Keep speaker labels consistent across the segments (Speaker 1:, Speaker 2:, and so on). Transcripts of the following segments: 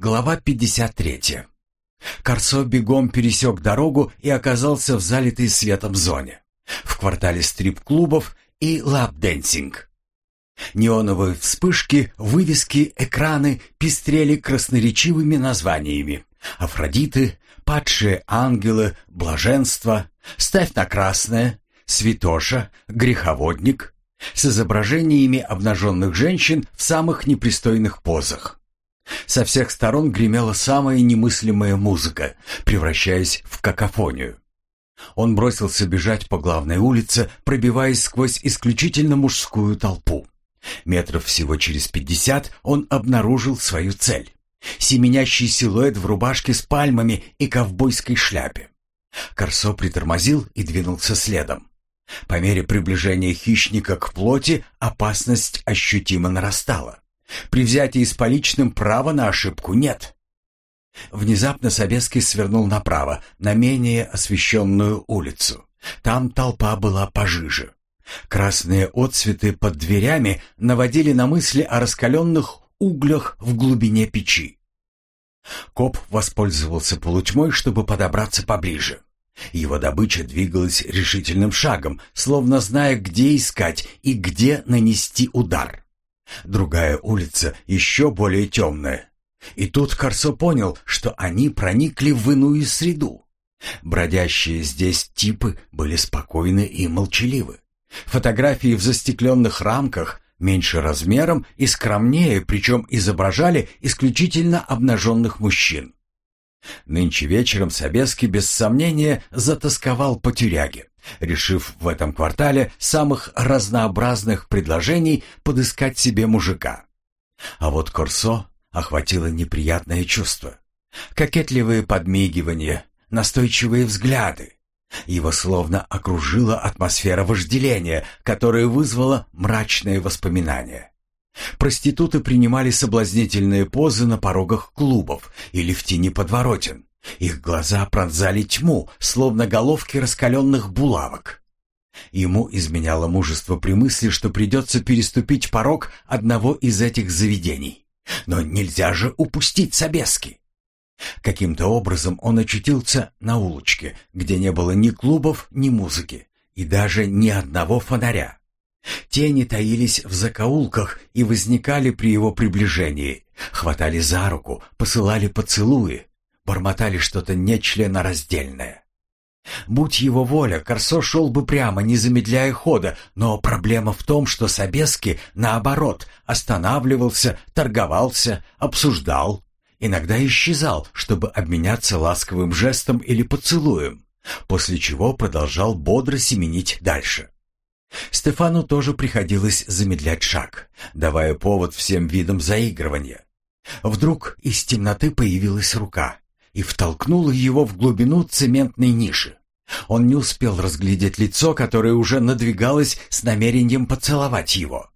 Speaker 1: Глава 53. Корсо бегом пересек дорогу и оказался в залитой светом зоне. В квартале стрип-клубов и lap dancing. Неоновые вспышки, вывески, экраны пестрели красноречивыми названиями. Афродиты, падшие ангелы, блаженство, ставь на красное, святоша, греховодник, с изображениями обнаженных женщин в самых непристойных позах. Со всех сторон гремела самая немыслимая музыка, превращаясь в какофонию. Он бросился бежать по главной улице, пробиваясь сквозь исключительно мужскую толпу. Метров всего через пятьдесят он обнаружил свою цель. Семенящий силуэт в рубашке с пальмами и ковбойской шляпе. Корсо притормозил и двинулся следом. По мере приближения хищника к плоти опасность ощутимо нарастала. При взятии с поличным права на ошибку нет. Внезапно Собеский свернул направо, на менее освещенную улицу. Там толпа была пожиже. Красные отцветы под дверями наводили на мысли о раскаленных углях в глубине печи. Коп воспользовался полутьмой, чтобы подобраться поближе. Его добыча двигалась решительным шагом, словно зная, где искать и где нанести удар. Другая улица еще более темная. И тут Корсо понял, что они проникли в иную среду. Бродящие здесь типы были спокойны и молчаливы. Фотографии в застекленных рамках меньше размером и скромнее, причем изображали исключительно обнаженных мужчин. Нынче вечером Собеский без сомнения затасковал по тюряге решив в этом квартале самых разнообразных предложений подыскать себе мужика. А вот Корсо охватило неприятное чувство. Кокетливые подмигивания, настойчивые взгляды. Его словно окружила атмосфера вожделения, которая вызвала мрачные воспоминания. Проституты принимали соблазнительные позы на порогах клубов или в тени подворотен. Их глаза пронзали тьму, словно головки раскаленных булавок. Ему изменяло мужество при мысли, что придется переступить порог одного из этих заведений. Но нельзя же упустить Собески. Каким-то образом он очутился на улочке, где не было ни клубов, ни музыки, и даже ни одного фонаря. Тени таились в закоулках и возникали при его приближении, хватали за руку, посылали поцелуи, бормотали что-то нечленораздельное. Будь его воля, Корсо шел бы прямо, не замедляя хода, но проблема в том, что Собески, наоборот, останавливался, торговался, обсуждал, иногда исчезал, чтобы обменяться ласковым жестом или поцелуем, после чего продолжал бодро семенить дальше. Стефану тоже приходилось замедлять шаг, давая повод всем видам заигрывания. Вдруг из темноты появилась рука и втолкнула его в глубину цементной ниши. Он не успел разглядеть лицо, которое уже надвигалось с намерением поцеловать его.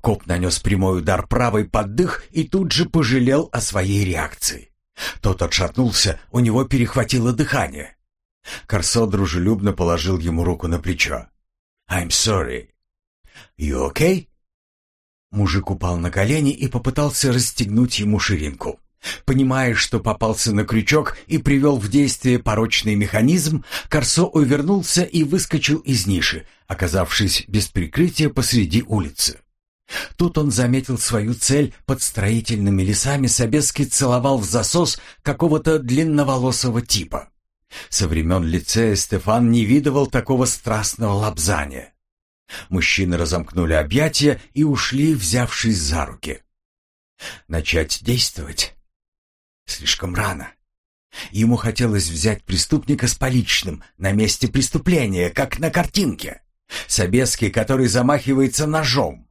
Speaker 1: Коп нанес прямой удар правой под дых и тут же пожалел о своей реакции. Тот отшатнулся, у него перехватило дыхание. Корсо дружелюбно положил ему руку на плечо. «I'm sorry. You okay?» Мужик упал на колени и попытался расстегнуть ему ширинку. Понимая, что попался на крючок и привел в действие порочный механизм, Корсо увернулся и выскочил из ниши, оказавшись без прикрытия посреди улицы. Тут он заметил свою цель под строительными лесами, Собеский целовал в засос какого-то длинноволосого типа. Со времен лицея Стефан не видывал такого страстного лапзания. Мужчины разомкнули объятия и ушли, взявшись за руки. Начать действовать Слишком рано. Ему хотелось взять преступника с поличным на месте преступления, как на картинке. Собеский, который замахивается ножом.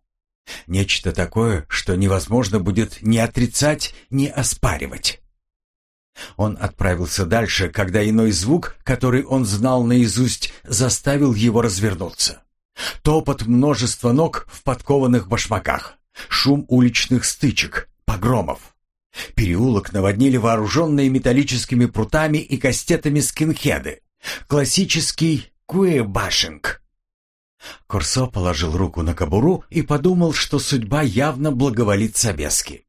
Speaker 1: Нечто такое, что невозможно будет ни отрицать, ни оспаривать. Он отправился дальше, когда иной звук, который он знал наизусть, заставил его развернуться. Топот множества ног в подкованных башмаках, шум уличных стычек, погромов. Переулок наводнили вооруженные металлическими прутами и кастетами скинхеды. Классический куэбашинг. Корсо положил руку на кобуру и подумал, что судьба явно благоволит Собески.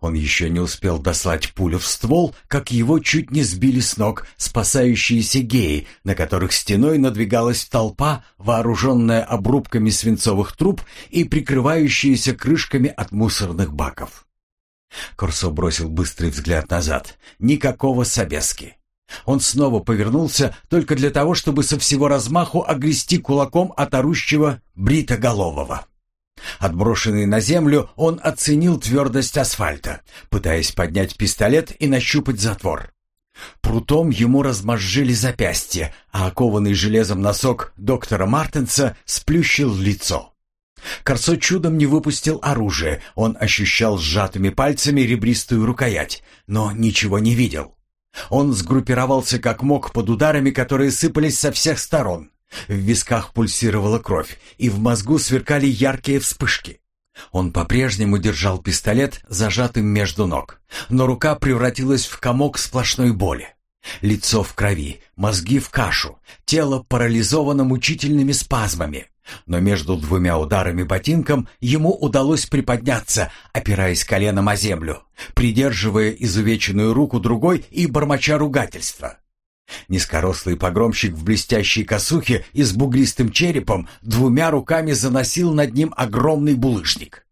Speaker 1: Он еще не успел дослать пулю в ствол, как его чуть не сбили с ног спасающиеся геи, на которых стеной надвигалась толпа, вооруженная обрубками свинцовых труб и прикрывающаяся крышками от мусорных баков. Корсо бросил быстрый взгляд назад. Никакого собески. Он снова повернулся только для того, чтобы со всего размаху огрести кулаком от орущего бритоголового. Отброшенный на землю, он оценил твердость асфальта, пытаясь поднять пистолет и нащупать затвор. Прутом ему размозжили запястье, а окованный железом носок доктора Мартенса сплющил лицо. Корсо чудом не выпустил оружие, он ощущал сжатыми пальцами ребристую рукоять, но ничего не видел. Он сгруппировался как мог под ударами, которые сыпались со всех сторон. В висках пульсировала кровь, и в мозгу сверкали яркие вспышки. Он по-прежнему держал пистолет, зажатым между ног, но рука превратилась в комок сплошной боли. Лицо в крови, мозги в кашу, тело парализовано мучительными спазмами. Но между двумя ударами ботинком ему удалось приподняться, опираясь коленом о землю, придерживая изувеченную руку другой и бормоча ругательства. Низкорослый погромщик в блестящей косухе и с бугристым черепом двумя руками заносил над ним огромный булыжник.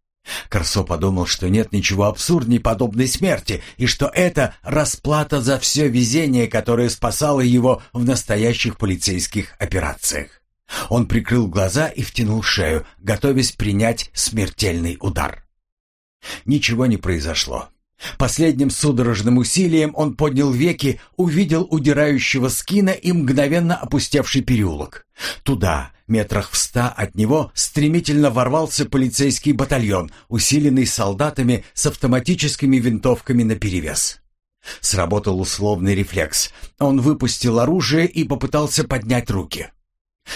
Speaker 1: Корсо подумал, что нет ничего абсурдней подобной смерти, и что это расплата за все везение, которое спасало его в настоящих полицейских операциях. Он прикрыл глаза и втянул шею, готовясь принять смертельный удар. Ничего не произошло. Последним судорожным усилием он поднял веки, увидел удирающего скина и мгновенно опустевший переулок. Туда, метрах в ста от него, стремительно ворвался полицейский батальон, усиленный солдатами с автоматическими винтовками наперевес. Сработал условный рефлекс. Он выпустил оружие и попытался поднять руки.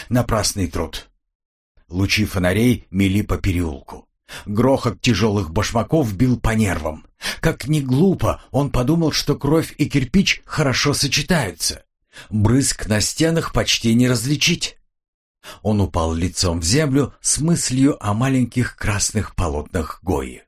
Speaker 1: Напрасный труд. Лучи фонарей мели по переулку. Грохот тяжелых башмаков бил по нервам. Как ни глупо, он подумал, что кровь и кирпич хорошо сочетаются. Брызг на стенах почти не различить. Он упал лицом в землю с мыслью о маленьких красных полотнах Гои.